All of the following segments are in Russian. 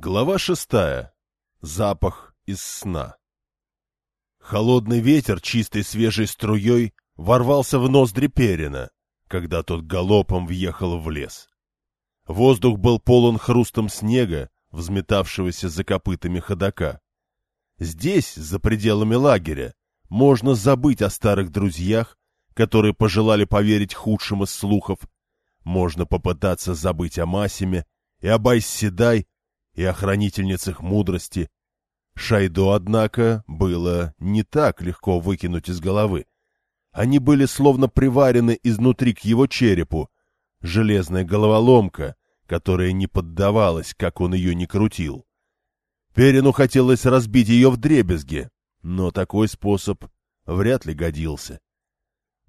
Глава шестая. Запах из сна. Холодный ветер чистой свежей струей ворвался в ноздри Перина, когда тот галопом въехал в лес. Воздух был полон хрустом снега, взметавшегося за копытами ходока. Здесь, за пределами лагеря, можно забыть о старых друзьях, которые пожелали поверить худшим из слухов, можно попытаться забыть о Масиме и об Айсседай, и о хранительницах мудрости. Шайдо, однако, было не так легко выкинуть из головы. Они были словно приварены изнутри к его черепу, железная головоломка, которая не поддавалась, как он ее не крутил. Перину хотелось разбить ее в дребезге, но такой способ вряд ли годился.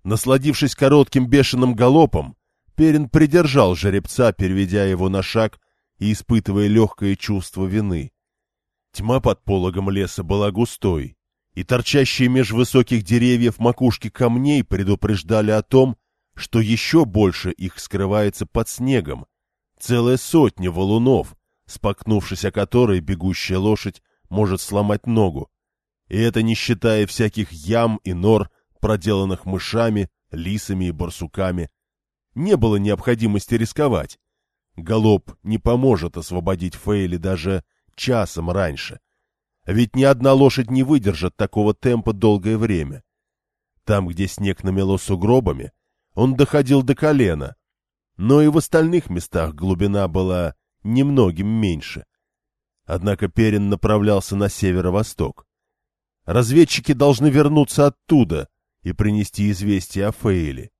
Насладившись коротким бешеным галопом, Перин придержал жеребца, переведя его на шаг и испытывая легкое чувство вины. Тьма под пологом леса была густой, и торчащие меж высоких деревьев макушки камней предупреждали о том, что еще больше их скрывается под снегом. Целая сотня валунов, споткнувшись о которой бегущая лошадь может сломать ногу. И это не считая всяких ям и нор, проделанных мышами, лисами и барсуками. Не было необходимости рисковать. Голоб не поможет освободить Фейли даже часом раньше. Ведь ни одна лошадь не выдержит такого темпа долгое время. Там, где снег намело сугробами, он доходил до колена, но и в остальных местах глубина была немногим меньше. Однако Перин направлялся на северо-восток. Разведчики должны вернуться оттуда и принести известие о Фейле.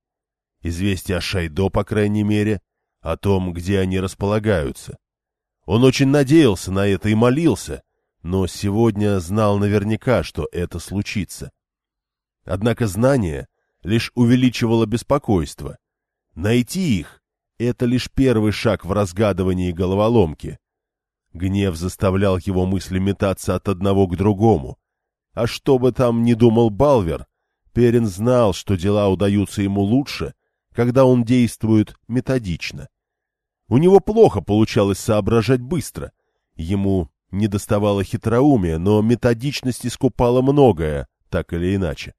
Известие о Шайдо, по крайней мере, о том, где они располагаются. Он очень надеялся на это и молился, но сегодня знал наверняка, что это случится. Однако знание лишь увеличивало беспокойство. Найти их — это лишь первый шаг в разгадывании головоломки. Гнев заставлял его мысли метаться от одного к другому. А что бы там ни думал Балвер, Перин знал, что дела удаются ему лучше, когда он действует методично. У него плохо получалось соображать быстро. Ему не доставало хитроумия, но методичность искупала многое, так или иначе.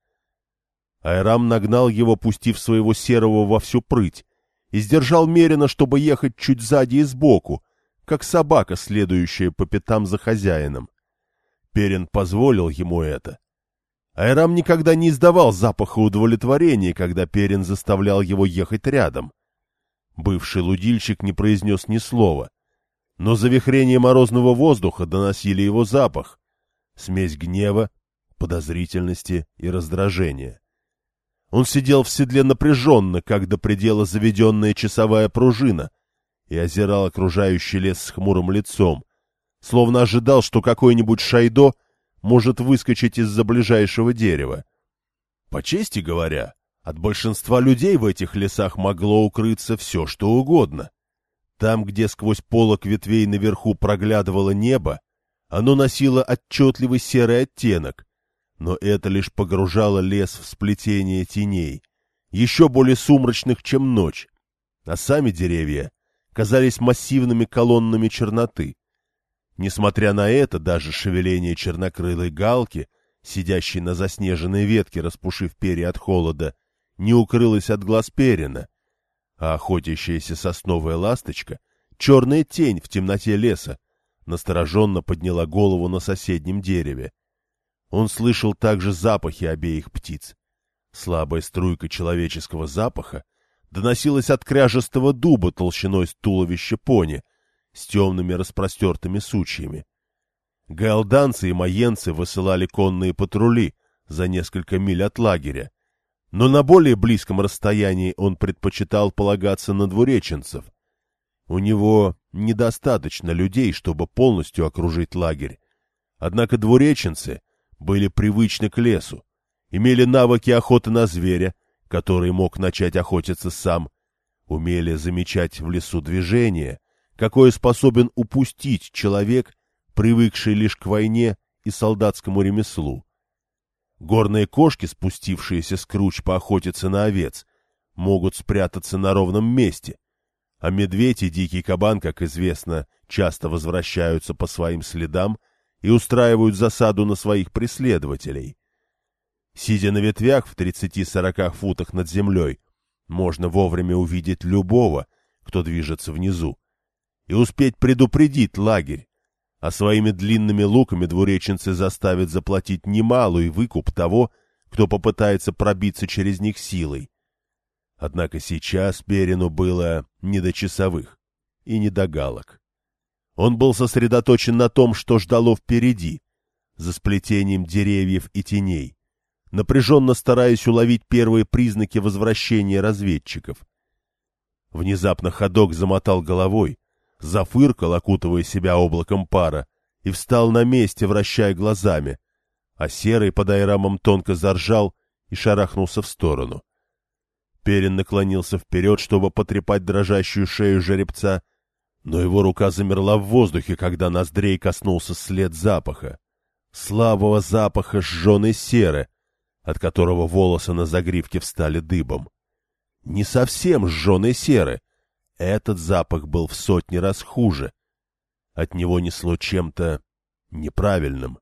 Айрам нагнал его, пустив своего серого во всю прыть, и сдержал Мерина, чтобы ехать чуть сзади и сбоку, как собака, следующая по пятам за хозяином. Перин позволил ему это. Айрам никогда не издавал запаха удовлетворения, когда Перин заставлял его ехать рядом. Бывший лудильщик не произнес ни слова, но завихрение морозного воздуха доносили его запах, смесь гнева, подозрительности и раздражения. Он сидел в седле напряженно, как до предела заведенная часовая пружина, и озирал окружающий лес с хмурым лицом, словно ожидал, что какой-нибудь шайдо может выскочить из-за ближайшего дерева. По чести говоря, от большинства людей в этих лесах могло укрыться все, что угодно. Там, где сквозь полок ветвей наверху проглядывало небо, оно носило отчетливый серый оттенок, но это лишь погружало лес в сплетение теней, еще более сумрачных, чем ночь, а сами деревья казались массивными колоннами черноты. Несмотря на это, даже шевеление чернокрылой галки, сидящей на заснеженной ветке, распушив перья от холода, не укрылась от глаз Перина, а охотящаяся сосновая ласточка, черная тень в темноте леса, настороженно подняла голову на соседнем дереве. Он слышал также запахи обеих птиц. Слабая струйка человеческого запаха доносилась от кряжестого дуба толщиной с туловища пони, с темными распростертыми сучьями. Гаалданцы и маенцы высылали конные патрули за несколько миль от лагеря, но на более близком расстоянии он предпочитал полагаться на двуреченцев. У него недостаточно людей, чтобы полностью окружить лагерь. Однако двуреченцы были привычны к лесу, имели навыки охоты на зверя, который мог начать охотиться сам, умели замечать в лесу движение, какое способен упустить человек, привыкший лишь к войне и солдатскому ремеслу. Горные кошки, спустившиеся с круч поохотиться на овец, могут спрятаться на ровном месте, а медведь и дикий кабан, как известно, часто возвращаются по своим следам и устраивают засаду на своих преследователей. Сидя на ветвях в 30-40 футах над землей, можно вовремя увидеть любого, кто движется внизу, и успеть предупредить лагерь, а своими длинными луками двуреченцы заставят заплатить немалый выкуп того, кто попытается пробиться через них силой. Однако сейчас Берину было не до часовых и не до галок. Он был сосредоточен на том, что ждало впереди, за сплетением деревьев и теней, напряженно стараясь уловить первые признаки возвращения разведчиков. Внезапно ходок замотал головой, зафыркал, окутывая себя облаком пара, и встал на месте, вращая глазами, а серый под айрамом тонко заржал и шарахнулся в сторону. Перин наклонился вперед, чтобы потрепать дрожащую шею жеребца, но его рука замерла в воздухе, когда ноздрей коснулся след запаха. Слабого запаха сжженной серы, от которого волосы на загривке встали дыбом. Не совсем сжженной серы. Этот запах был в сотни раз хуже. От него несло чем-то неправильным,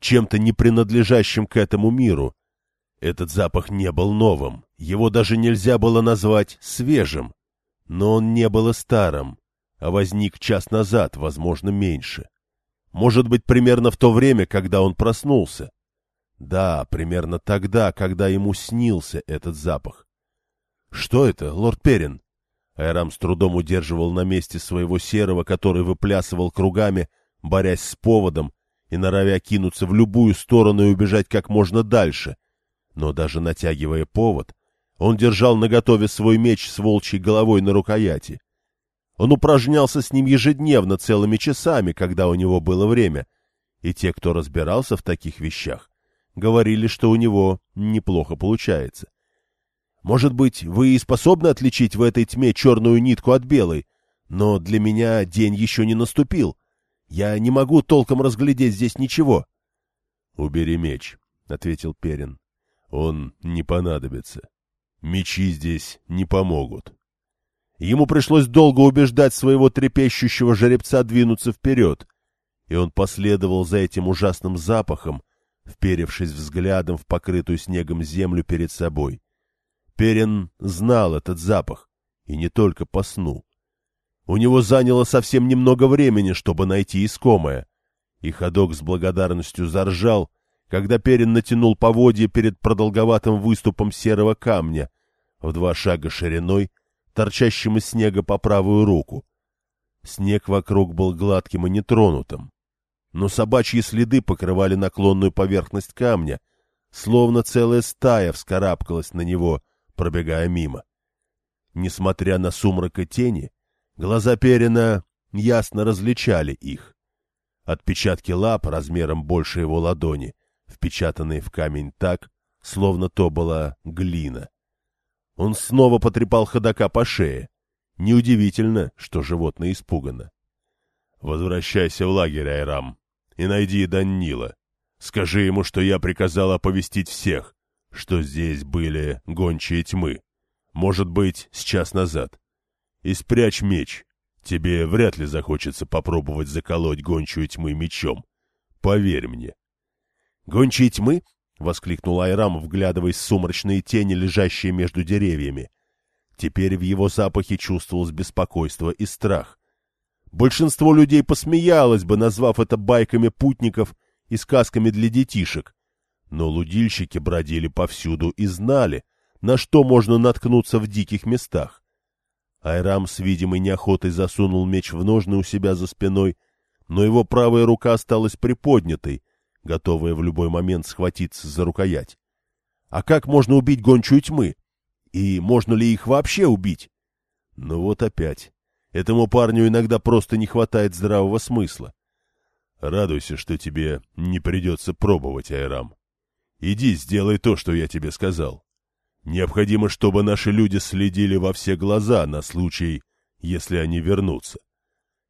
чем-то не принадлежащим к этому миру. Этот запах не был новым, его даже нельзя было назвать свежим, но он не был и старым, а возник час назад, возможно, меньше. Может быть, примерно в то время, когда он проснулся. Да, примерно тогда, когда ему снился этот запах. Что это, лорд Перин? Айрам с трудом удерживал на месте своего серого, который выплясывал кругами, борясь с поводом и норовя кинуться в любую сторону и убежать как можно дальше. Но даже натягивая повод, он держал наготове свой меч с волчьей головой на рукояти. Он упражнялся с ним ежедневно целыми часами, когда у него было время, и те, кто разбирался в таких вещах, говорили, что у него неплохо получается. Может быть, вы и способны отличить в этой тьме черную нитку от белой, но для меня день еще не наступил. Я не могу толком разглядеть здесь ничего. — Убери меч, — ответил Перин. — Он не понадобится. Мечи здесь не помогут. Ему пришлось долго убеждать своего трепещущего жеребца двинуться вперед, и он последовал за этим ужасным запахом, вперевшись взглядом в покрытую снегом землю перед собой. Перин знал этот запах, и не только по сну. У него заняло совсем немного времени, чтобы найти искомое, и ходок с благодарностью заржал, когда Перин натянул поводья перед продолговатым выступом серого камня, в два шага шириной, торчащим из снега по правую руку. Снег вокруг был гладким и нетронутым, но собачьи следы покрывали наклонную поверхность камня, словно целая стая вскарабкалась на него, пробегая мимо. Несмотря на сумрак и тени, глаза Перина ясно различали их. Отпечатки лап размером больше его ладони, впечатанные в камень так, словно то была глина. Он снова потрепал ходока по шее. Неудивительно, что животное испугано. — Возвращайся в лагерь, Айрам, и найди Данила. Скажи ему, что я приказал оповестить всех, что здесь были гончие тьмы. Может быть, с час назад. И спрячь меч. Тебе вряд ли захочется попробовать заколоть гончую тьмы мечом. Поверь мне. — Гончие тьмы? — воскликнул Айрам, вглядываясь в сумрачные тени, лежащие между деревьями. Теперь в его запахе чувствовалось беспокойство и страх. Большинство людей посмеялось бы, назвав это байками путников и сказками для детишек. Но лудильщики бродили повсюду и знали, на что можно наткнуться в диких местах. Айрам с видимой неохотой засунул меч в ножны у себя за спиной, но его правая рука осталась приподнятой, готовая в любой момент схватиться за рукоять. А как можно убить гончую тьмы? И можно ли их вообще убить? Ну вот опять. Этому парню иногда просто не хватает здравого смысла. Радуйся, что тебе не придется пробовать, Айрам. Иди, сделай то, что я тебе сказал. Необходимо, чтобы наши люди следили во все глаза на случай, если они вернутся.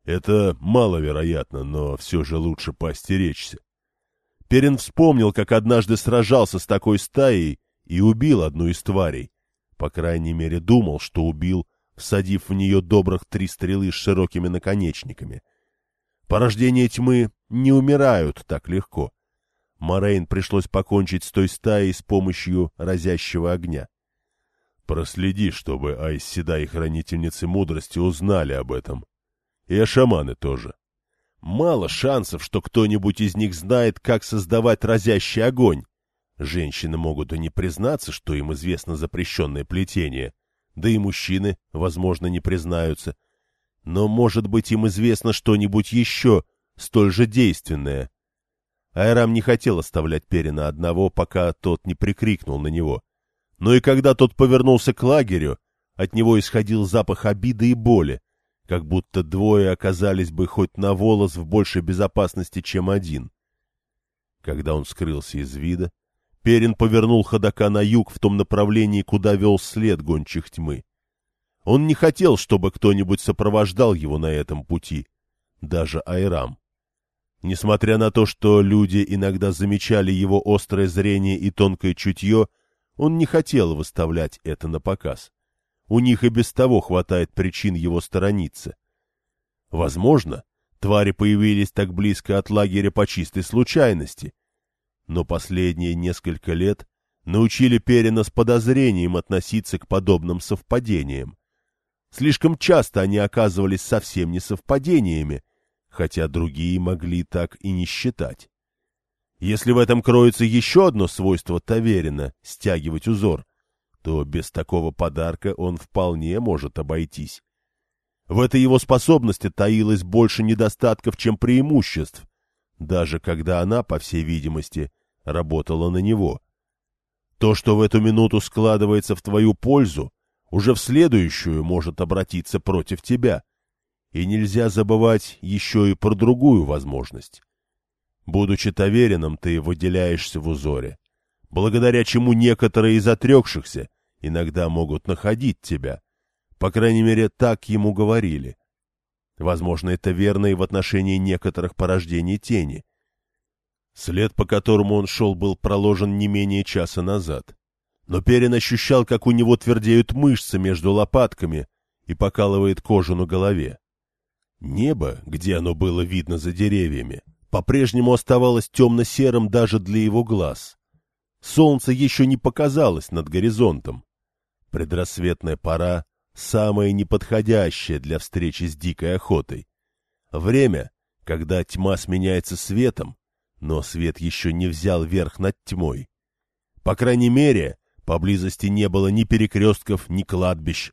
Это маловероятно, но все же лучше поостеречься. Перин вспомнил, как однажды сражался с такой стаей и убил одну из тварей. По крайней мере, думал, что убил всадив в нее добрых три стрелы с широкими наконечниками. Порождения тьмы не умирают так легко. Морейн пришлось покончить с той стаей с помощью разящего огня. Проследи, чтобы Айсседа и Хранительницы Мудрости узнали об этом. И о шаманы тоже. Мало шансов, что кто-нибудь из них знает, как создавать разящий огонь. Женщины могут и не признаться, что им известно запрещенное плетение, да и мужчины, возможно, не признаются. Но, может быть, им известно что-нибудь еще, столь же действенное. Айрам не хотел оставлять Перина одного, пока тот не прикрикнул на него. Но и когда тот повернулся к лагерю, от него исходил запах обиды и боли, как будто двое оказались бы хоть на волос в большей безопасности, чем один. Когда он скрылся из вида, Перин повернул ходока на юг в том направлении, куда вел след гончих тьмы. Он не хотел, чтобы кто-нибудь сопровождал его на этом пути, даже Айрам. Несмотря на то, что люди иногда замечали его острое зрение и тонкое чутье, он не хотел выставлять это на показ. У них и без того хватает причин его сторониться. Возможно, твари появились так близко от лагеря по чистой случайности. Но последние несколько лет научили Перина с подозрением относиться к подобным совпадениям. Слишком часто они оказывались совсем не совпадениями, хотя другие могли так и не считать. Если в этом кроется еще одно свойство Таверина — стягивать узор, то без такого подарка он вполне может обойтись. В этой его способности таилось больше недостатков, чем преимуществ, даже когда она, по всей видимости, работала на него. То, что в эту минуту складывается в твою пользу, уже в следующую может обратиться против тебя. И нельзя забывать еще и про другую возможность. Будучи таверином, ты выделяешься в узоре, благодаря чему некоторые из отрекшихся иногда могут находить тебя. По крайней мере, так ему говорили. Возможно, это верно и в отношении некоторых порождений тени. След, по которому он шел, был проложен не менее часа назад. Но Перин ощущал, как у него твердеют мышцы между лопатками и покалывает кожу на голове. Небо, где оно было видно за деревьями, по-прежнему оставалось темно-серым даже для его глаз. Солнце еще не показалось над горизонтом. Предрассветная пора — самая неподходящая для встречи с дикой охотой. Время, когда тьма сменяется светом, но свет еще не взял верх над тьмой. По крайней мере, поблизости не было ни перекрестков, ни кладбищ.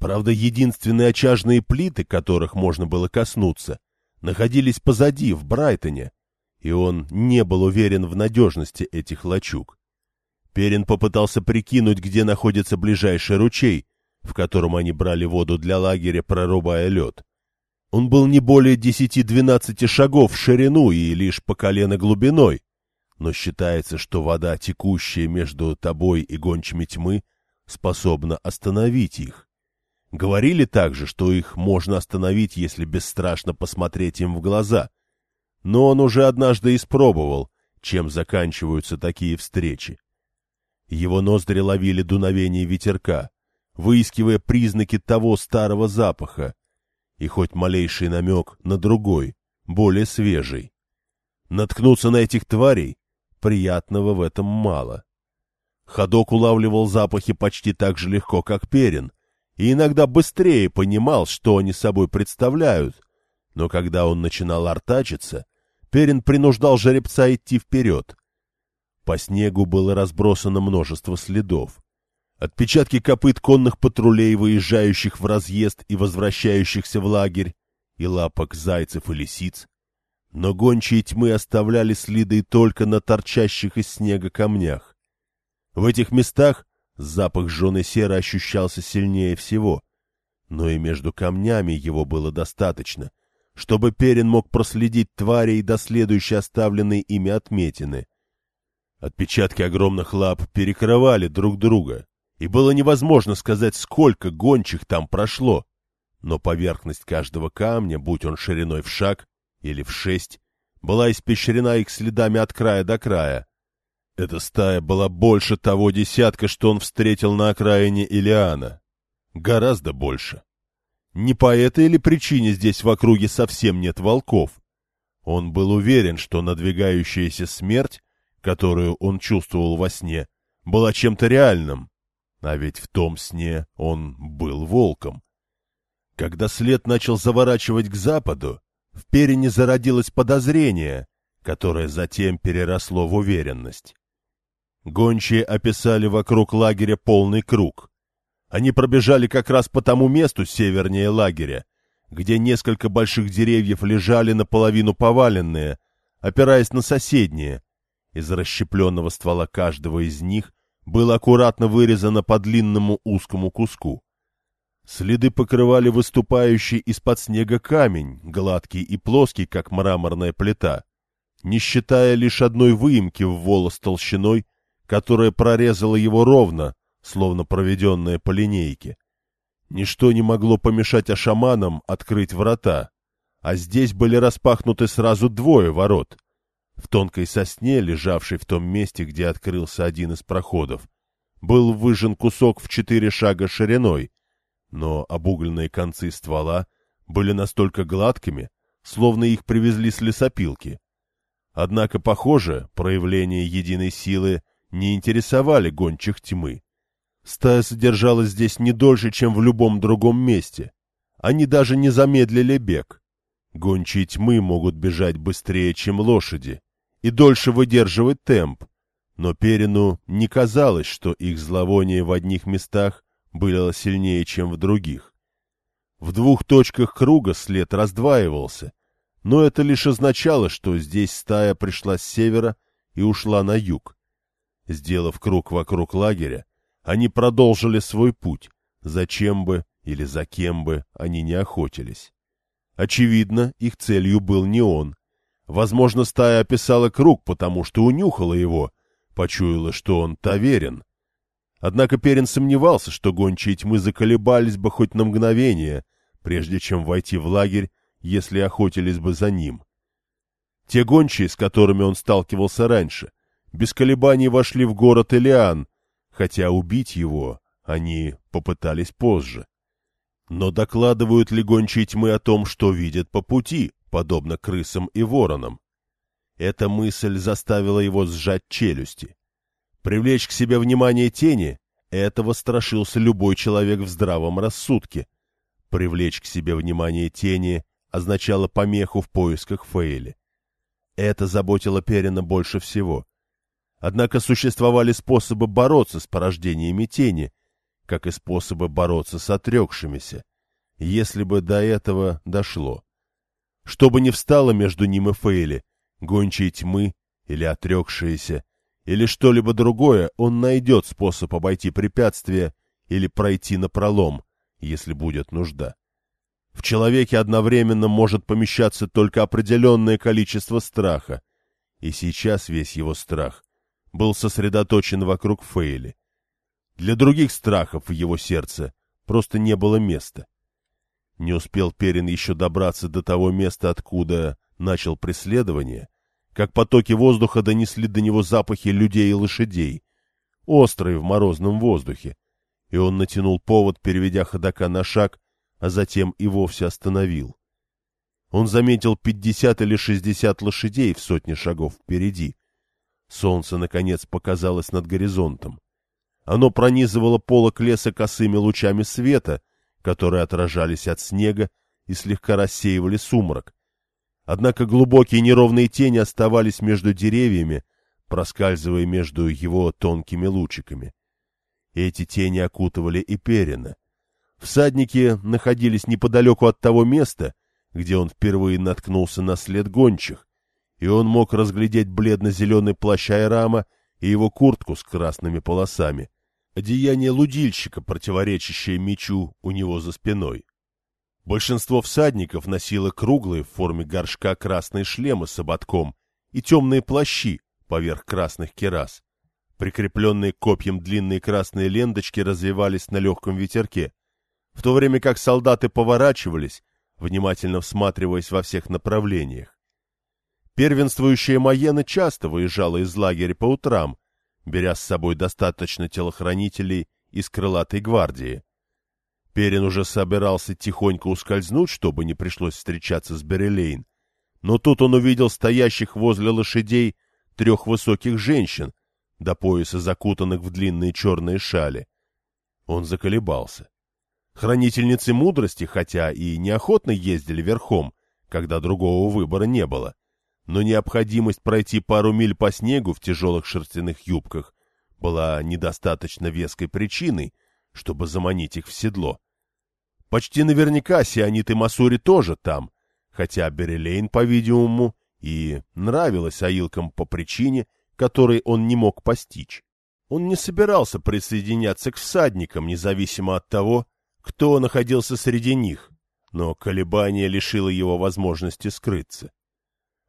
Правда, единственные очажные плиты, которых можно было коснуться, находились позади, в Брайтоне, и он не был уверен в надежности этих лачуг. Перин попытался прикинуть, где находится ближайший ручей, в котором они брали воду для лагеря, прорубая лед. Он был не более десяти-двенадцати шагов в ширину и лишь по колено глубиной, но считается, что вода, текущая между тобой и гончими тьмы, способна остановить их. Говорили также, что их можно остановить, если бесстрашно посмотреть им в глаза. Но он уже однажды испробовал, чем заканчиваются такие встречи. Его ноздри ловили дуновение ветерка, выискивая признаки того старого запаха, и хоть малейший намек на другой, более свежий. Наткнуться на этих тварей приятного в этом мало. Ходок улавливал запахи почти так же легко, как перин, и иногда быстрее понимал, что они собой представляют, но когда он начинал артачиться, перин принуждал жеребца идти вперед, по снегу было разбросано множество следов. Отпечатки копыт конных патрулей, выезжающих в разъезд и возвращающихся в лагерь, и лапок зайцев и лисиц. Но гончие тьмы оставляли следы только на торчащих из снега камнях. В этих местах запах жженой серы ощущался сильнее всего, но и между камнями его было достаточно, чтобы Перин мог проследить тварей до следующей оставленной ими отметины. Отпечатки огромных лап перекрывали друг друга, и было невозможно сказать, сколько гончих там прошло. Но поверхность каждого камня, будь он шириной в шаг или в шесть, была испещрена их следами от края до края. Эта стая была больше того десятка, что он встретил на окраине Илиана. Гораздо больше. Не по этой ли причине здесь в округе совсем нет волков? Он был уверен, что надвигающаяся смерть, которую он чувствовал во сне, была чем-то реальным. А ведь в том сне он был волком. Когда след начал заворачивать к западу, в Перине зародилось подозрение, которое затем переросло в уверенность. Гончие описали вокруг лагеря полный круг. Они пробежали как раз по тому месту севернее лагеря, где несколько больших деревьев лежали наполовину поваленные, опираясь на соседние. Из расщепленного ствола каждого из них было аккуратно вырезано по длинному узкому куску. Следы покрывали выступающий из-под снега камень, гладкий и плоский, как мраморная плита, не считая лишь одной выемки в волос толщиной, которая прорезала его ровно, словно проведенная по линейке. Ничто не могло помешать ашаманам открыть врата, а здесь были распахнуты сразу двое ворот. В тонкой сосне, лежавшей в том месте, где открылся один из проходов, был выжжен кусок в четыре шага шириной, но обугленные концы ствола были настолько гладкими, словно их привезли с лесопилки. Однако, похоже, проявления единой силы не интересовали гончих тьмы. Стая содержалась здесь не дольше, чем в любом другом месте. Они даже не замедлили бег. Гончие тьмы могут бежать быстрее, чем лошади, и дольше выдерживать темп, но Перину не казалось, что их зловоние в одних местах было сильнее, чем в других. В двух точках круга след раздваивался, но это лишь означало, что здесь стая пришла с севера и ушла на юг. Сделав круг вокруг лагеря, они продолжили свой путь, зачем бы или за кем бы они не охотились. Очевидно, их целью был не он. Возможно, стая описала круг, потому что унюхала его, почуяла, что он таверен. Однако Перин сомневался, что гончие тьмы заколебались бы хоть на мгновение, прежде чем войти в лагерь, если охотились бы за ним. Те гончие, с которыми он сталкивался раньше, без колебаний вошли в город Элиан, хотя убить его они попытались позже. Но докладывают ли гончие тьмы о том, что видят по пути, подобно крысам и воронам? Эта мысль заставила его сжать челюсти. Привлечь к себе внимание тени — этого страшился любой человек в здравом рассудке. Привлечь к себе внимание тени означало помеху в поисках Фейли. Это заботило Перина больше всего. Однако существовали способы бороться с порождениями тени, как и способы бороться с отрекшимися, если бы до этого дошло. Что бы ни встало между ним и Фейли, гончие тьмы или отрекшиеся, или что-либо другое, он найдет способ обойти препятствие или пройти на пролом, если будет нужда. В человеке одновременно может помещаться только определенное количество страха, и сейчас весь его страх был сосредоточен вокруг Фейли. Для других страхов в его сердце просто не было места. Не успел Перин еще добраться до того места, откуда начал преследование, как потоки воздуха донесли до него запахи людей и лошадей, острые в морозном воздухе, и он натянул повод, переведя ходока на шаг, а затем и вовсе остановил. Он заметил пятьдесят или шестьдесят лошадей в сотне шагов впереди, Солнце, наконец, показалось над горизонтом. Оно пронизывало полок леса косыми лучами света, которые отражались от снега и слегка рассеивали сумрак. Однако глубокие неровные тени оставались между деревьями, проскальзывая между его тонкими лучиками. Эти тени окутывали и Перина. Всадники находились неподалеку от того места, где он впервые наткнулся на след гончих, и он мог разглядеть бледно-зеленый плащ Айрама и его куртку с красными полосами, одеяние лудильщика, противоречащее мечу у него за спиной. Большинство всадников носило круглые в форме горшка красные шлемы с ободком и темные плащи поверх красных керас. Прикрепленные к копьям длинные красные ленточки развивались на легком ветерке, в то время как солдаты поворачивались, внимательно всматриваясь во всех направлениях. Первенствующая Маена часто выезжала из лагеря по утрам, беря с собой достаточно телохранителей из крылатой гвардии. Перин уже собирался тихонько ускользнуть, чтобы не пришлось встречаться с Берелейн. Но тут он увидел стоящих возле лошадей трех высоких женщин, до пояса закутанных в длинные черные шали. Он заколебался. Хранительницы мудрости, хотя и неохотно ездили верхом, когда другого выбора не было, но необходимость пройти пару миль по снегу в тяжелых шерстяных юбках была недостаточно веской причиной, чтобы заманить их в седло. Почти наверняка сиониты Масури тоже там, хотя Берелейн, по-видимому, и нравилась Аилкам по причине, которой он не мог постичь. Он не собирался присоединяться к всадникам, независимо от того, кто находился среди них, но колебание лишило его возможности скрыться.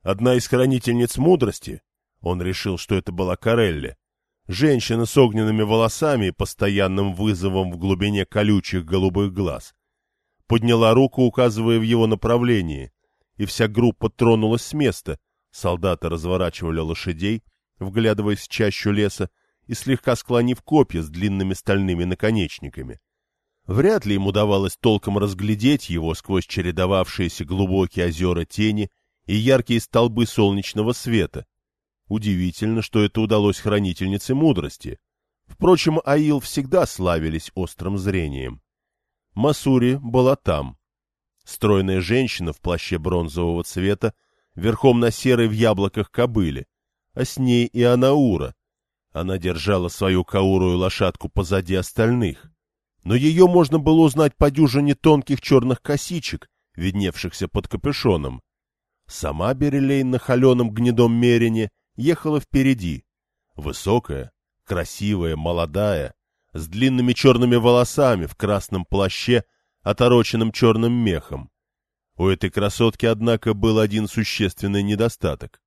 Одна из хранительниц мудрости, он решил, что это была Карелли, женщина с огненными волосами и постоянным вызовом в глубине колючих голубых глаз, подняла руку, указывая в его направлении, и вся группа тронулась с места. Солдаты разворачивали лошадей, вглядываясь в чащу леса и слегка склонив копья с длинными стальными наконечниками. Вряд ли им удавалось толком разглядеть его сквозь чередовавшиеся глубокие озера тени и яркие столбы солнечного света. Удивительно, что это удалось хранительнице мудрости. Впрочем, Аил всегда славились острым зрением. Масури была там. Стройная женщина в плаще бронзового цвета, верхом на серой в яблоках кобыле, а с ней и Анаура. Она держала свою каурую лошадку позади остальных. Но ее можно было узнать по дюжине тонких черных косичек, видневшихся под капюшоном. Сама Берелейн на холеном гнедом мерине ехала впереди. Высокая, красивая, молодая, с длинными черными волосами в красном плаще, отороченном черным мехом. У этой красотки, однако, был один существенный недостаток.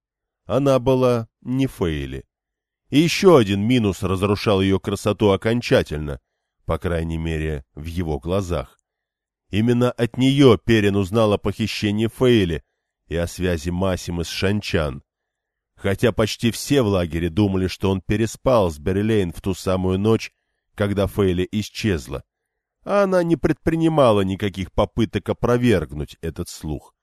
Она была не Фейли. И еще один минус разрушал ее красоту окончательно, по крайней мере, в его глазах. Именно от нее Перин узнал о похищении Фейли и о связи Масимы с Шанчан. Хотя почти все в лагере думали, что он переспал с Берлейн в ту самую ночь, когда Фейли исчезла, а она не предпринимала никаких попыток опровергнуть этот слух.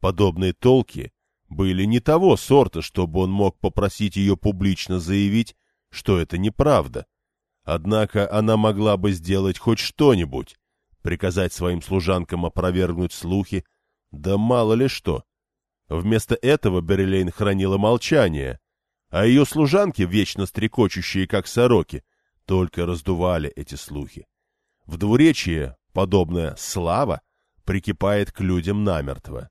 Подобные толки были не того сорта, чтобы он мог попросить ее публично заявить, что это неправда. Однако она могла бы сделать хоть что-нибудь, приказать своим служанкам опровергнуть слухи, да мало ли что. Вместо этого Берлейн хранила молчание, а ее служанки, вечно стрекочущие, как сороки, только раздували эти слухи. В двуречье подобная «слава» прикипает к людям намертво.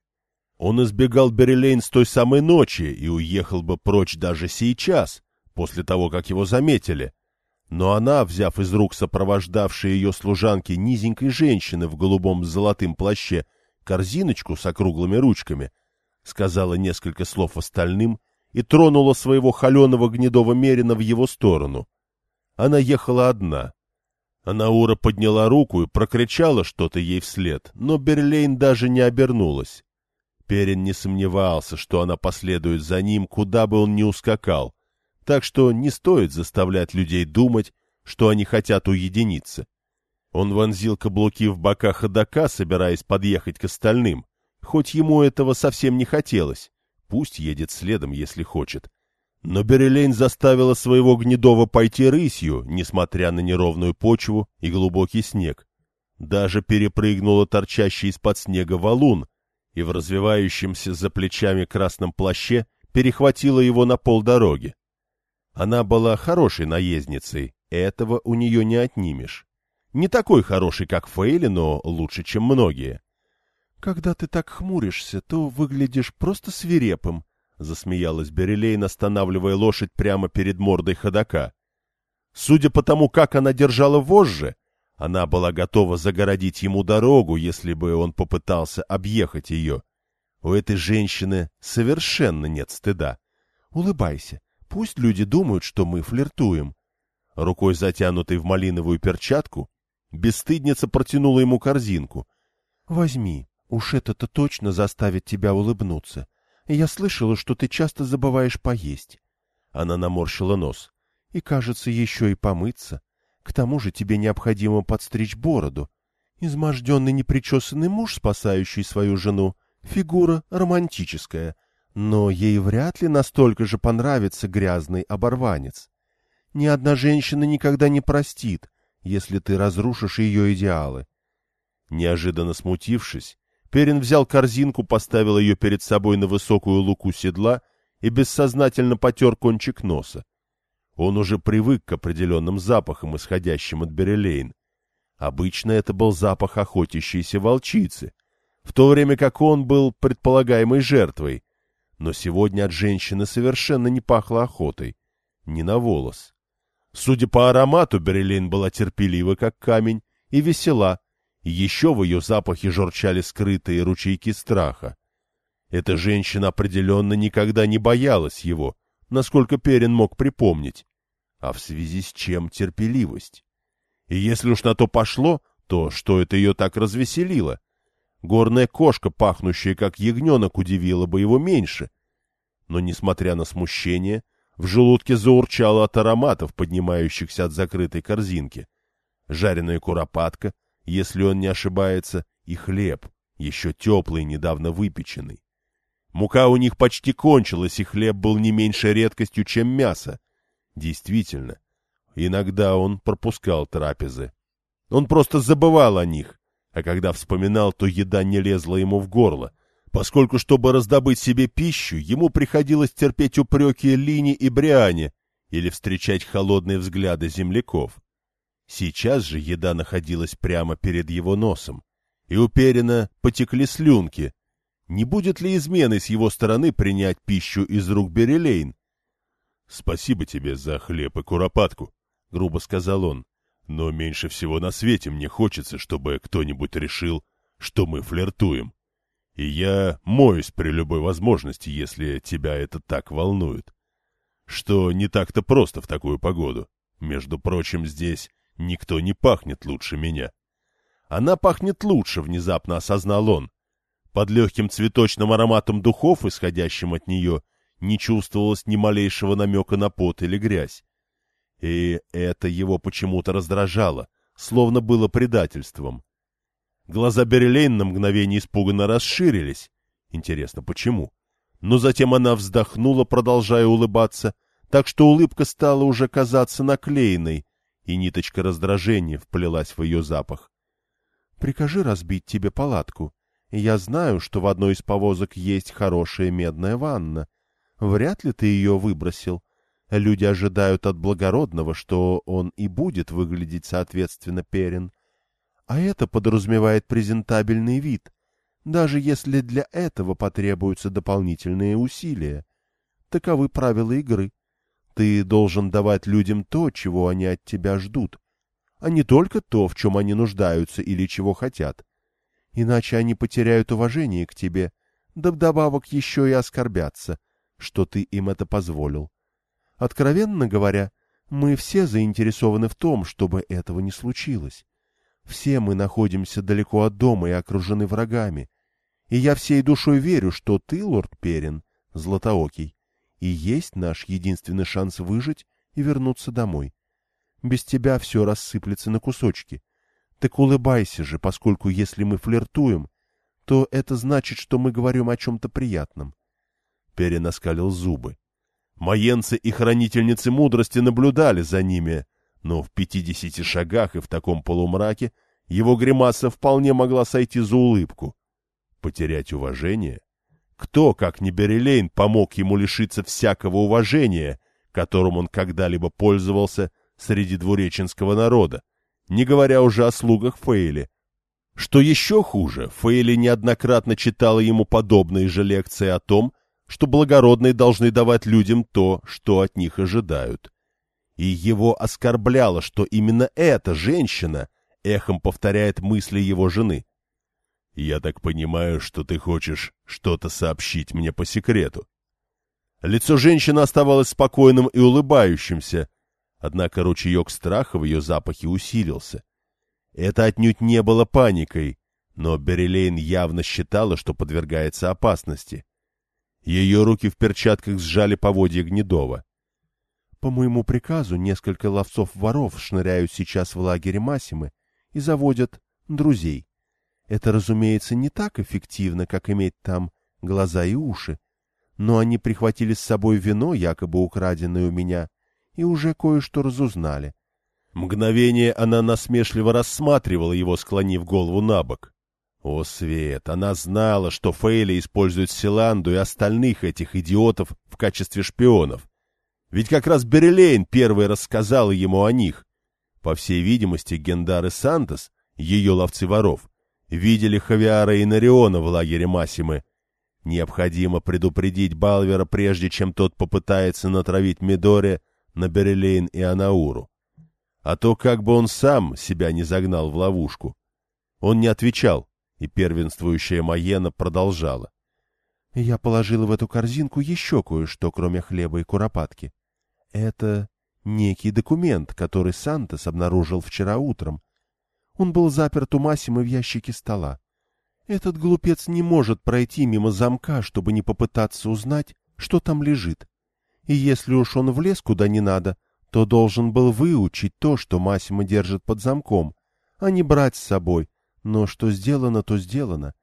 Он избегал Берелейн с той самой ночи и уехал бы прочь даже сейчас, после того, как его заметили. Но она, взяв из рук сопровождавшей ее служанки низенькой женщины в голубом золотым плаще корзиночку с округлыми ручками, сказала несколько слов остальным и тронула своего холеного гнедого мерина в его сторону. Она ехала одна. Анаура подняла руку и прокричала что-то ей вслед, но Берлейн даже не обернулась. Перин не сомневался, что она последует за ним, куда бы он ни ускакал, так что не стоит заставлять людей думать, что они хотят уединиться. Он вонзил каблуки в бока ходока, собираясь подъехать к остальным, хоть ему этого совсем не хотелось. Пусть едет следом, если хочет. Но Берелейн заставила своего гнедова пойти рысью, несмотря на неровную почву и глубокий снег. Даже перепрыгнула торчащий из-под снега валун и в развивающемся за плечами красном плаще перехватила его на полдороги. Она была хорошей наездницей, этого у нее не отнимешь. Не такой хороший, как Фейли, но лучше, чем многие. — Когда ты так хмуришься, то выглядишь просто свирепым, — засмеялась Берелейн, останавливая лошадь прямо перед мордой ходока. Судя по тому, как она держала вожжи, она была готова загородить ему дорогу, если бы он попытался объехать ее. У этой женщины совершенно нет стыда. Улыбайся, пусть люди думают, что мы флиртуем. Рукой, затянутой в малиновую перчатку, Бесстыдница протянула ему корзинку. — Возьми, уж это-то точно заставит тебя улыбнуться. Я слышала, что ты часто забываешь поесть. Она наморщила нос. — И, кажется, еще и помыться. К тому же тебе необходимо подстричь бороду. Изможденный непричесанный муж, спасающий свою жену, фигура романтическая, но ей вряд ли настолько же понравится грязный оборванец. Ни одна женщина никогда не простит, если ты разрушишь ее идеалы. Неожиданно смутившись, Перин взял корзинку, поставил ее перед собой на высокую луку седла и бессознательно потер кончик носа. Он уже привык к определенным запахам, исходящим от Берелейн. Обычно это был запах охотящейся волчицы, в то время как он был предполагаемой жертвой. Но сегодня от женщины совершенно не пахло охотой, ни на волос. Судя по аромату, Берелейн была терпелива, как камень, и весела, еще в ее запахе журчали скрытые ручейки страха. Эта женщина определенно никогда не боялась его, насколько Перин мог припомнить. А в связи с чем терпеливость? И если уж на то пошло, то что это ее так развеселило? Горная кошка, пахнущая как ягненок, удивила бы его меньше. Но, несмотря на смущение, в желудке заурчало от ароматов, поднимающихся от закрытой корзинки. Жареная куропатка, если он не ошибается, и хлеб, еще теплый, недавно выпеченный. Мука у них почти кончилась, и хлеб был не меньшей редкостью, чем мясо. Действительно, иногда он пропускал трапезы. Он просто забывал о них, а когда вспоминал, то еда не лезла ему в горло, поскольку, чтобы раздобыть себе пищу, ему приходилось терпеть упреки Лини и Бриане или встречать холодные взгляды земляков. Сейчас же еда находилась прямо перед его носом, и уперенно потекли слюнки — не будет ли изменой с его стороны принять пищу из рук Берелейн? — Спасибо тебе за хлеб и куропатку, — грубо сказал он. — Но меньше всего на свете мне хочется, чтобы кто-нибудь решил, что мы флиртуем. И я моюсь при любой возможности, если тебя это так волнует. Что не так-то просто в такую погоду. Между прочим, здесь никто не пахнет лучше меня. Она пахнет лучше, внезапно осознал он. Под легким цветочным ароматом духов, исходящим от нее, не чувствовалось ни малейшего намека на пот или грязь. И это его почему-то раздражало, словно было предательством. Глаза Берелейн на мгновение испуганно расширились. Интересно, почему? Но затем она вздохнула, продолжая улыбаться, так что улыбка стала уже казаться наклеенной, и ниточка раздражения вплелась в ее запах. — Прикажи разбить тебе палатку, я знаю, что в одной из повозок есть хорошая медная ванна. Вряд ли ты ее выбросил. Люди ожидают от благородного, что он и будет выглядеть соответственно перен. А это подразумевает презентабельный вид, даже если для этого потребуются дополнительные усилия. Таковы правила игры. Ты должен давать людям то, чего они от тебя ждут, а не только то, в чем они нуждаются или чего хотят иначе они потеряют уважение к тебе, да вдобавок еще и оскорбятся, что ты им это позволил. Откровенно говоря, мы все заинтересованы в том, чтобы этого не случилось. Все мы находимся далеко от дома и окружены врагами. И я всей душой верю, что ты, лорд Перин, Златоокий, и есть наш единственный шанс выжить и вернуться домой. Без тебя все рассыплется на кусочки. Так улыбайся же, поскольку если мы флиртуем, то это значит, что мы говорим о чем-то приятном. Перин оскалил зубы. Маенцы и хранительницы мудрости наблюдали за ними, но в пятидесяти шагах и в таком полумраке его гримаса вполне могла сойти за улыбку. Потерять уважение? Кто, как не Берелейн, помог ему лишиться всякого уважения, которым он когда-либо пользовался среди двуреченского народа? не говоря уже о слугах Фейли. Что еще хуже, Фейли неоднократно читала ему подобные же лекции о том, что благородные должны давать людям то, что от них ожидают. И его оскорбляло, что именно эта женщина эхом повторяет мысли его жены. «Я так понимаю, что ты хочешь что-то сообщить мне по секрету». Лицо женщины оставалось спокойным и улыбающимся, Однако ручеек страха в ее запахе усилился. Это отнюдь не было паникой, но Берелейн явно считала, что подвергается опасности. Ее руки в перчатках сжали поводья Гнедова. По моему приказу несколько ловцов-воров шныряют сейчас в лагере Масимы и заводят друзей. Это, разумеется, не так эффективно, как иметь там глаза и уши, но они прихватили с собой вино, якобы украденное у меня, и уже кое-что разузнали. Мгновение она насмешливо рассматривала его, склонив голову на бок. О, Свет, она знала, что Фейли использует Силанду и остальных этих идиотов в качестве шпионов. Ведь как раз Берелейн первый рассказал ему о них. По всей видимости, Гендар Сантос, ее ловцы воров, видели Хавиара и Нариона в лагере Массимы, Необходимо предупредить Балвера, прежде чем тот попытается натравить Мидоре на Берелейн и Анауру. А то как бы он сам себя не загнал в ловушку. Он не отвечал, и первенствующая Маена продолжала. Я положила в эту корзинку еще кое-что, кроме хлеба и куропатки. Это некий документ, который Сантос обнаружил вчера утром. Он был заперт у Массимы в ящике стола. Этот глупец не может пройти мимо замка, чтобы не попытаться узнать, что там лежит. И если уж он влез куда не надо, то должен был выучить то, что Массимо держит под замком, а не брать с собой. Но что сделано, то сделано.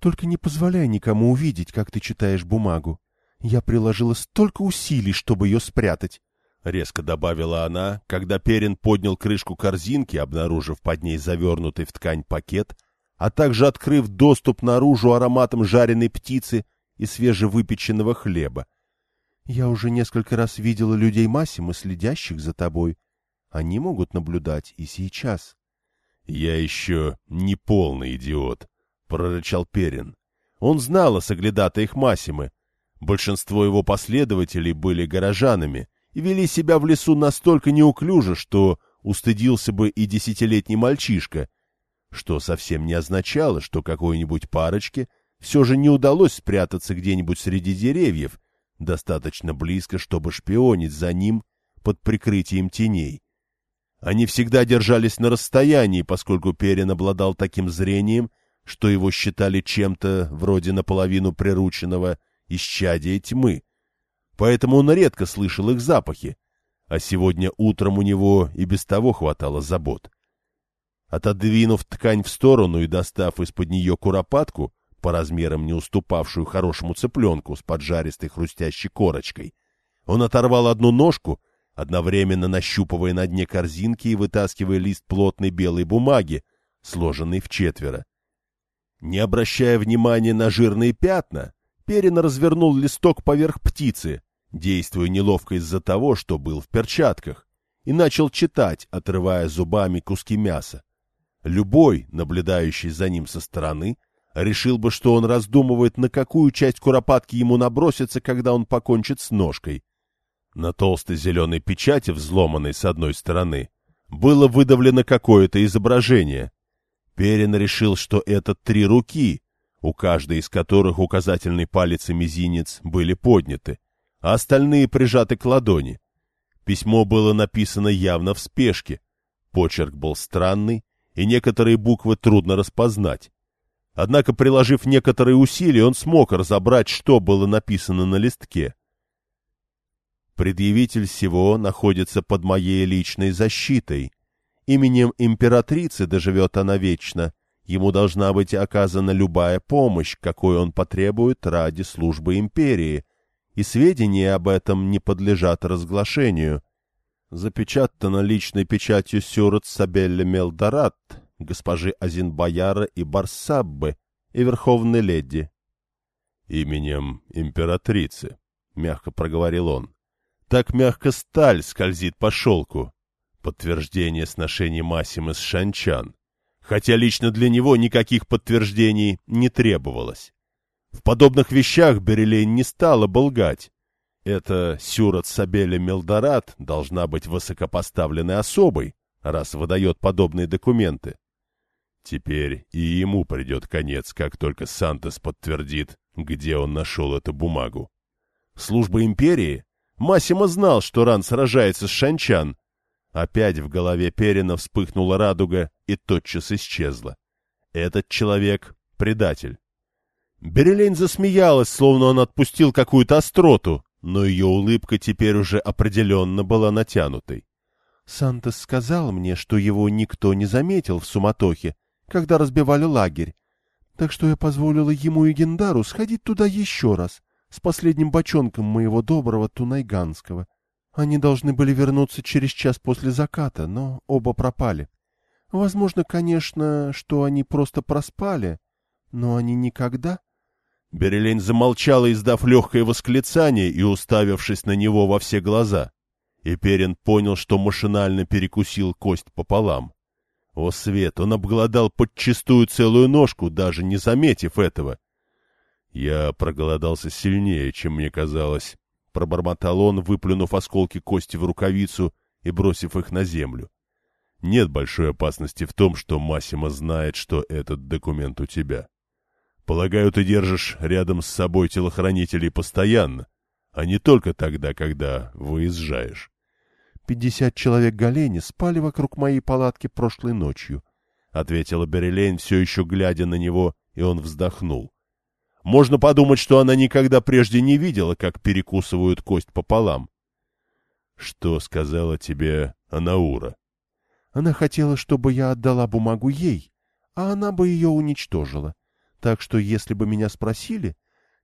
Только не позволяй никому увидеть, как ты читаешь бумагу. Я приложила столько усилий, чтобы ее спрятать. — резко добавила она, когда Перин поднял крышку корзинки, обнаружив под ней завернутый в ткань пакет — а также открыв доступ наружу ароматом жареной птицы и свежевыпеченного хлеба. Я уже несколько раз видела людей Массима, следящих за тобой. Они могут наблюдать и сейчас. — Я еще не полный идиот, — прорычал Перин. Он знал о соглядатаях Массимы. Большинство его последователей были горожанами и вели себя в лесу настолько неуклюже, что устыдился бы и десятилетний мальчишка — что совсем не означало, что какой-нибудь парочке все же не удалось спрятаться где-нибудь среди деревьев, достаточно близко, чтобы шпионить за ним под прикрытием теней. Они всегда держались на расстоянии, поскольку Перин обладал таким зрением, что его считали чем-то вроде наполовину прирученного исчадия тьмы. Поэтому он редко слышал их запахи, а сегодня утром у него и без того хватало забот. Отодвинув ткань в сторону и достав из-под нее куропатку, по размерам не уступавшую хорошему цыпленку с поджаристой хрустящей корочкой, он оторвал одну ножку, одновременно нащупывая на дне корзинки и вытаскивая лист плотной белой бумаги, сложенный в четверо. Не обращая внимания на жирные пятна, Перин развернул листок поверх птицы, действуя неловко из-за того, что был в перчатках, и начал читать, отрывая зубами куски мяса. Любой, наблюдающий за ним со стороны, решил бы, что он раздумывает, на какую часть куропатки ему наброситься, когда он покончит с ножкой. На толстой зеленой печати, взломанной с одной стороны, было выдавлено какое-то изображение. Перин решил, что это три руки, у каждой из которых указательный палец и мизинец были подняты, а остальные прижаты к ладони. Письмо было написано явно в спешке. Почерк был странный, и некоторые буквы трудно распознать. Однако, приложив некоторые усилия, он смог разобрать, что было написано на листке. Предъявитель всего находится под моей личной защитой. Именем императрицы доживет она вечно. Ему должна быть оказана любая помощь, какой он потребует ради службы империи, и сведения об этом не подлежат разглашению запечатано личной печатью Сюрот Сабелли Мелдорат, госпожи Азинбаяра и Барсаббы и Верховной Леди. «Именем императрицы», — мягко проговорил он. «Так мягко сталь скользит по шелку. Подтверждение сношений Массимы с Шанчан. Хотя лично для него никаких подтверждений не требовалось. В подобных вещах Берелейн не стала бы лгать. Эта Сюрат Сабеля Мелдорат должна быть высокопоставленной особой, раз выдает подобные документы. Теперь и ему придет конец, как только Сантос подтвердит, где он нашел эту бумагу. Служба империи? Массимо знал, что Ран сражается с Шанчан. Опять в голове Перина вспыхнула радуга и тотчас исчезла. Этот человек — предатель. Берелейн засмеялась, словно он отпустил какую-то остроту, но ее улыбка теперь уже определенно была натянутой. «Сантос сказал мне, что его никто не заметил в суматохе, когда разбивали лагерь. Так что я позволила ему и Гендару сходить туда еще раз, с последним бочонком моего доброго Тунайганского. Они должны были вернуться через час после заката, но оба пропали. Возможно, конечно, что они просто проспали, но они никогда... Берелейн замолчала, издав легкое восклицание и уставившись на него во все глаза. И Перин понял, что машинально перекусил кость пополам. О, свет, он обглодал подчистую целую ножку, даже не заметив этого. Я проголодался сильнее, чем мне казалось. Пробормотал он, выплюнув осколки кости в рукавицу и бросив их на землю. Нет большой опасности в том, что Массимо знает, что этот документ у тебя. Полагаю, ты держишь рядом с собой телохранителей постоянно, а не только тогда, когда выезжаешь. Пятьдесят человек Галени спали вокруг моей палатки прошлой ночью, — ответила Берелейн, все еще глядя на него, и он вздохнул. Можно подумать, что она никогда прежде не видела, как перекусывают кость пополам. — Что сказала тебе Анаура? — Она хотела, чтобы я отдала бумагу ей, а она бы ее уничтожила. Так что, если бы меня спросили,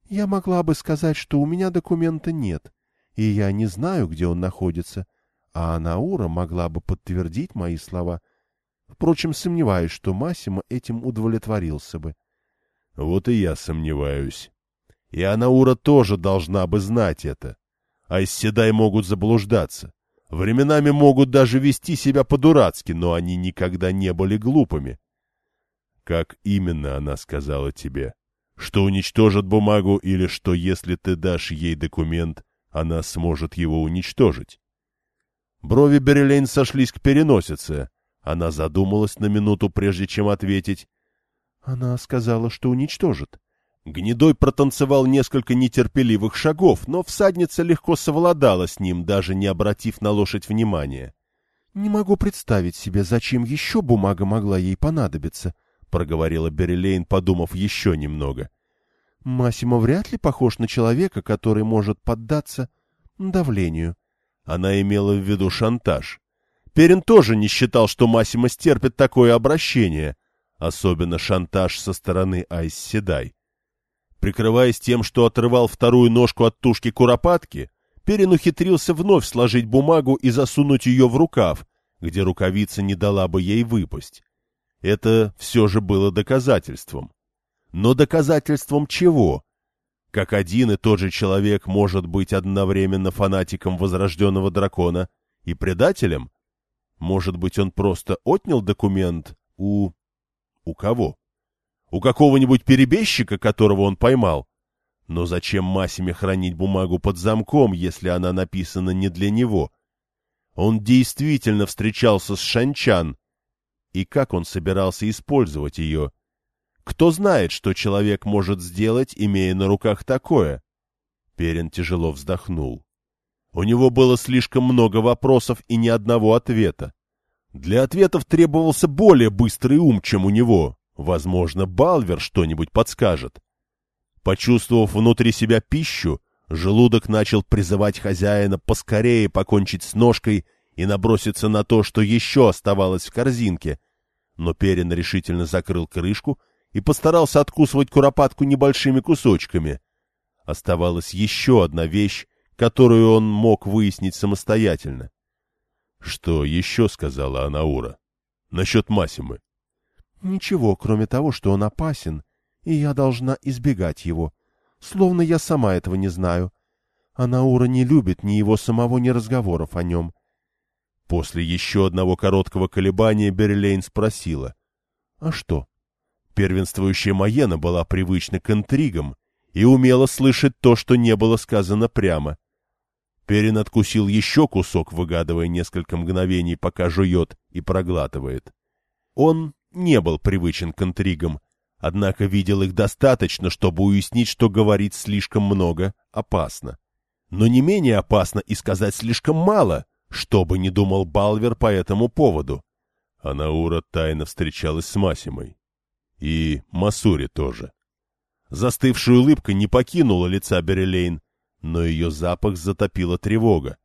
я могла бы сказать, что у меня документа нет, и я не знаю, где он находится, а Анаура могла бы подтвердить мои слова. Впрочем, сомневаюсь, что Массимо этим удовлетворился бы. Вот и я сомневаюсь. И Анаура тоже должна бы знать это. А из Седай могут заблуждаться. Временами могут даже вести себя по-дурацки, но они никогда не были глупыми. Как именно она сказала тебе? Что уничтожит бумагу или что, если ты дашь ей документ, она сможет его уничтожить? Брови Берелейн сошлись к переносице. Она задумалась на минуту, прежде чем ответить. Она сказала, что уничтожит. Гнедой протанцевал несколько нетерпеливых шагов, но всадница легко совладала с ним, даже не обратив на лошадь внимания. — Не могу представить себе, зачем еще бумага могла ей понадобиться, — проговорила Берелейн, подумав еще немного. «Массимо вряд ли похож на человека, который может поддаться давлению». Она имела в виду шантаж. Перин тоже не считал, что Массимо стерпит такое обращение, особенно шантаж со стороны Айс Седай. Прикрываясь тем, что отрывал вторую ножку от тушки куропатки, Перин ухитрился вновь сложить бумагу и засунуть ее в рукав, где рукавица не дала бы ей выпасть. Это все же было доказательством. Но доказательством чего? Как один и тот же человек может быть одновременно фанатиком возрожденного дракона и предателем? Может быть, он просто отнял документ у... у кого? У какого-нибудь перебежчика, которого он поймал? Но зачем Масиме хранить бумагу под замком, если она написана не для него? Он действительно встречался с Шанчан, и как он собирался использовать ее. Кто знает, что человек может сделать, имея на руках такое? Перин тяжело вздохнул. У него было слишком много вопросов и ни одного ответа. Для ответов требовался более быстрый ум, чем у него. Возможно, Балвер что-нибудь подскажет. Почувствовав внутри себя пищу, желудок начал призывать хозяина поскорее покончить с ножкой и наброситься на то, что еще оставалось в корзинке, но Перин решительно закрыл крышку и постарался откусывать куропатку небольшими кусочками. Оставалась еще одна вещь, которую он мог выяснить самостоятельно. — Что еще сказала Анаура? Насчет Масимы? — Ничего, кроме того, что он опасен, и я должна избегать его. Словно я сама этого не знаю. Анаура не любит ни его самого, ни разговоров о нем. После еще одного короткого колебания Берлейн спросила. — А что? Первенствующая Маена была привычна к интригам и умела слышать то, что не было сказано прямо. Перин откусил еще кусок, выгадывая несколько мгновений, пока жует и проглатывает. Он не был привычен к интригам, однако видел их достаточно, чтобы уяснить, что говорить слишком много опасно. Но не менее опасно и сказать слишком мало — что бы ни думал Балвер по этому поводу. Анаура тайно встречалась с Масимой. И Масури тоже. Застывшая улыбка не покинула лица Берелейн, но ее запах затопила тревога.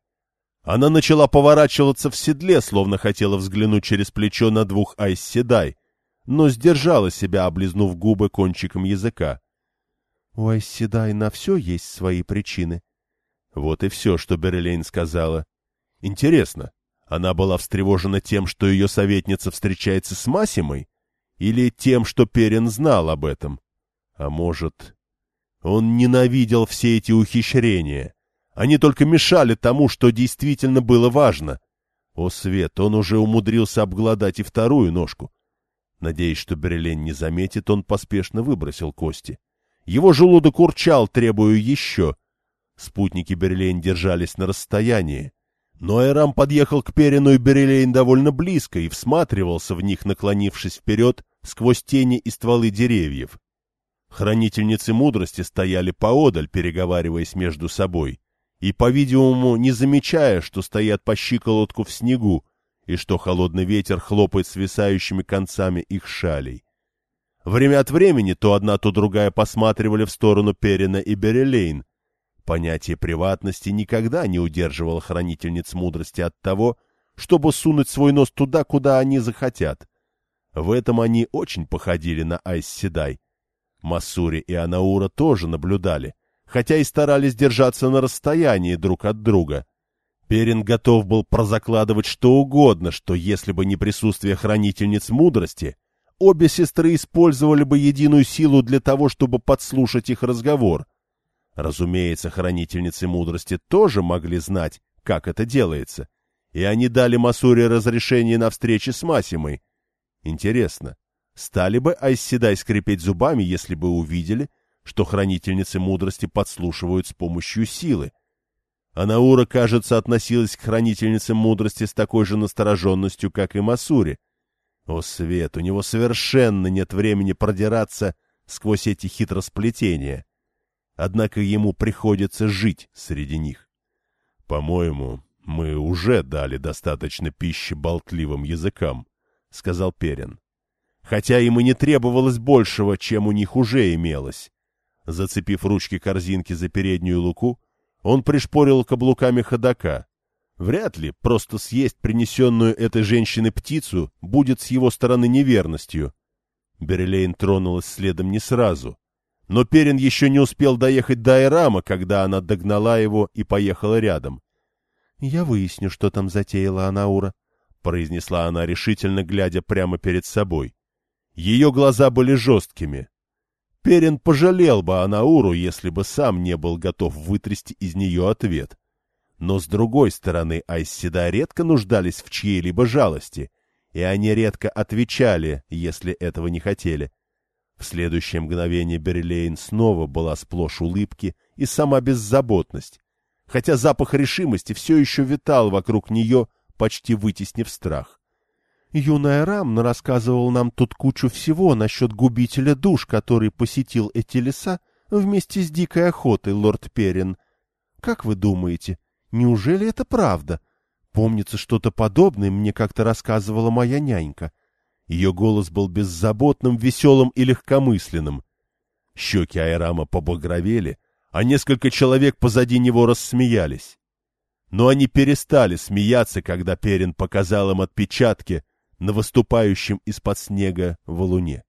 Она начала поворачиваться в седле, словно хотела взглянуть через плечо на двух Айс Седай, но сдержала себя, облизнув губы кончиком языка. — У Айсседай на все есть свои причины. Вот и все, что Берлейн сказала. Интересно, она была встревожена тем, что ее советница встречается с Масимой? Или тем, что Перин знал об этом? А может... Он ненавидел все эти ухищрения. Они только мешали тому, что действительно было важно. О, Свет, он уже умудрился обглодать и вторую ножку. Надеясь, что Брелен не заметит, он поспешно выбросил кости. Его желудок урчал, требуя еще. Спутники Берлейн держались на расстоянии. Но Эрам подъехал к Перину и Берлейн довольно близко и всматривался в них, наклонившись вперед сквозь тени и стволы деревьев. Хранительницы мудрости стояли поодаль, переговариваясь между собой, и, по-видимому, не замечая, что стоят по щиколотку в снегу, и что холодный ветер хлопает свисающими концами их шалей. Время от времени то одна, то другая посматривали в сторону Перина и Берелейн. Понятие приватности никогда не удерживало хранительниц мудрости от того, чтобы сунуть свой нос туда, куда они захотят. В этом они очень походили на Айс Седай. Масури и Анаура тоже наблюдали, хотя и старались держаться на расстоянии друг от друга. Перин готов был прозакладывать что угодно, что если бы не присутствие хранительниц мудрости, обе сестры использовали бы единую силу для того, чтобы подслушать их разговор. Разумеется, хранительницы мудрости тоже могли знать, как это делается, и они дали Масуре разрешение на встречи с Масимой. Интересно, Стали бы Айсседай скрипеть зубами, если бы увидели, что хранительницы мудрости подслушивают с помощью силы. Анаура, кажется, относилась к хранительницам мудрости с такой же настороженностью, как и Масури. О, Свет, у него совершенно нет времени продираться сквозь эти хитросплетения. Однако ему приходится жить среди них. «По-моему, мы уже дали достаточно пищи болтливым языкам», — сказал Перин хотя им и не требовалось большего, чем у них уже имелось. Зацепив ручки корзинки за переднюю луку, он пришпорил каблуками ходока. Вряд ли просто съесть принесенную этой женщиной птицу будет с его стороны неверностью. Берлейн тронулась следом не сразу. Но Перин еще не успел доехать до Айрама, когда она догнала его и поехала рядом. — Я выясню, что там затеяла Анаура, — произнесла она решительно, глядя прямо перед собой. Ее глаза были жесткими. Перин пожалел бы Анауру, если бы сам не был готов вытрясти из нее ответ. Но, с другой стороны, Айсседа редко нуждались в чьей-либо жалости, и они редко отвечали, если этого не хотели. В следующее мгновение Берлейн снова была сплошь улыбки и сама беззаботность, хотя запах решимости все еще витал вокруг нее, почти вытеснив страх. Юная Рам рассказывал нам тут кучу всего насчет губителя душ, который посетил эти леса вместе с дикой охотой, лорд Перин. Как вы думаете, неужели это правда? Помнится, что-то подобное мне как-то рассказывала моя нянька. Ее голос был беззаботным, веселым и легкомысленным. Щеки Айрама побагровели, а несколько человек позади него рассмеялись. Но они перестали смеяться, когда Перин показал им отпечатки — на выступающем из-под снега валуне.